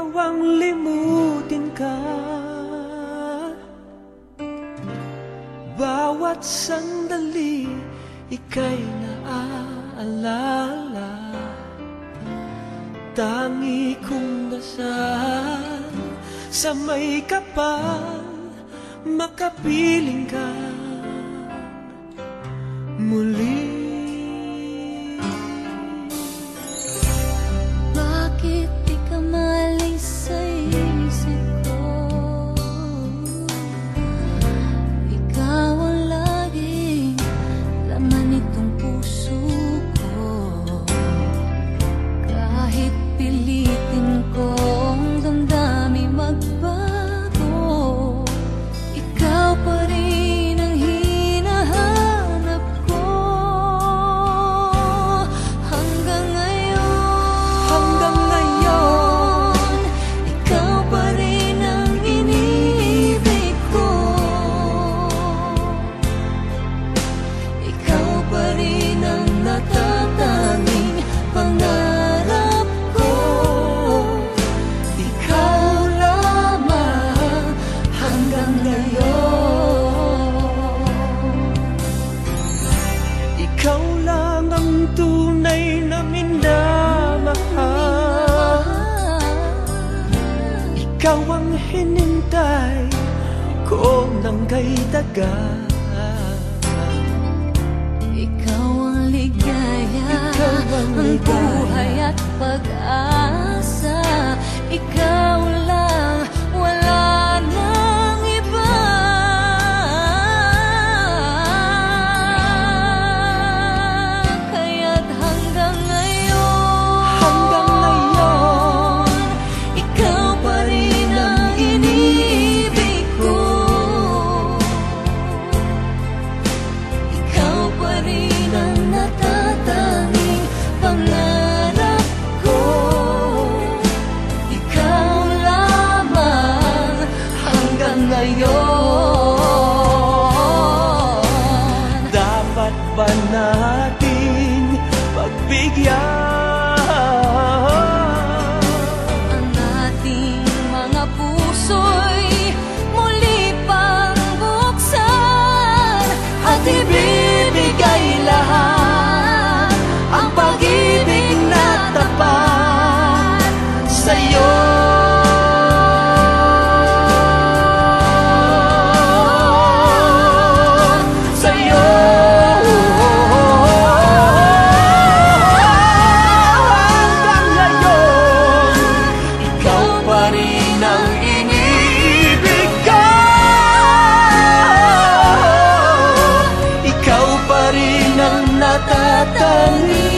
nagawang limutin ka. Bawat sandali ika'y naaalala. Tangi kong dasal sa may kapal Makapiling ka. Muli ng kay daga Ikaw ang ligaya, Ikaw buhay at big yard. 那的等你。